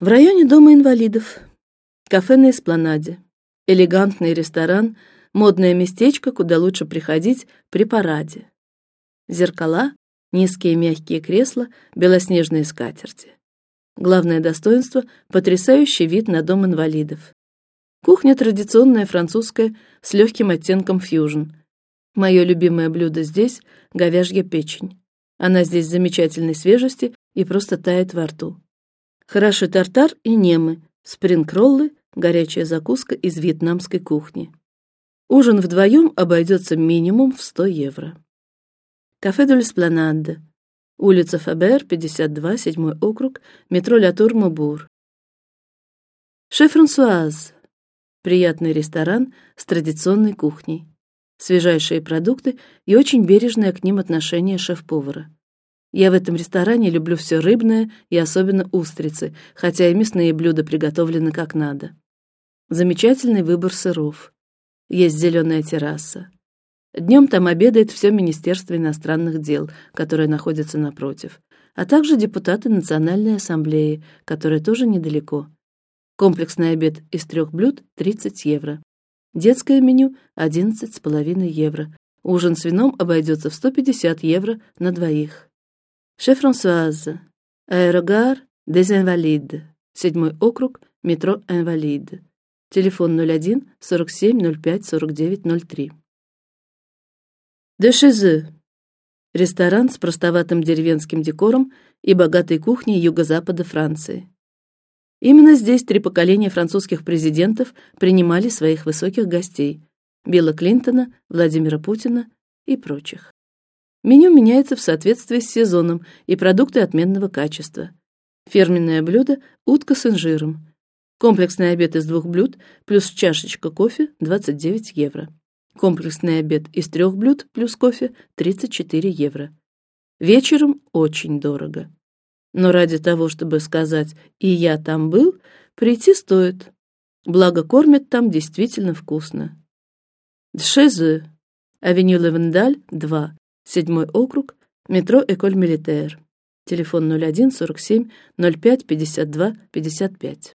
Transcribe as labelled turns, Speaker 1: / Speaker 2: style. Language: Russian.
Speaker 1: В районе дома инвалидов, кафе на Эспланаде, элегантный ресторан, модное местечко, куда лучше приходить при параде. Зеркала, низкие мягкие кресла, белоснежные скатерти. Главное достоинство — потрясающий вид на дом инвалидов. Кухня традиционная французская с легким оттенком фьюжн. Мое любимое блюдо здесь — говяжья печень. Она здесь замечательной свежести и просто тает во рту. Хороший тартар и немы, спринг-роллы, горячая закуска из вьетнамской кухни. Ужин вдвоем обойдется минимум в 100 евро. Кафе Дель Спланад, улица Фабер, 52, седьмой округ, метро Ля Тур Мобур. Шеф Франсуаз, приятный ресторан с традиционной кухней, свежайшие продукты и очень бережное к ним отношение шеф-повара. Я в этом ресторане люблю все рыбное и особенно устрицы, хотя и мясные блюда приготовлены как надо. Замечательный выбор сыров. Есть зеленая терраса. Днем там обедает все Министерство иностранных дел, которое находится напротив, а также депутаты Национальной ассамблеи, которая тоже недалеко. Комплексный обед из трех блюд 30 евро. Детское меню 11 с половиной евро. Ужин с вином обойдется в 150 евро на двоих. Шеф Франсуаз, аэрогар des Invalides, седьмой округ, метро Инвалид. Телефон 01 47 05 49 03. De chez Ресторан с простоватым деревенским декором и богатой кухней юго-запада Франции. Именно здесь три поколения французских президентов принимали своих высоких гостей: Билла Клинтона, Владимира Путина и прочих. Меню меняется в соответствии с сезоном и продукты отменного качества. Фирменное блюдо утка с инжиром. Комплексный обед из двух блюд плюс чашечка кофе 29 евро. Комплексный обед из трех блюд плюс кофе 34 евро. Вечером очень дорого, но ради того, чтобы сказать и я там был, прийти стоит. Благо кормят там действительно вкусно. Дшезы, авеню Левендаль 2, Седьмой округ, метро Эколь Милитер. Телефон 01 47 05 52 55.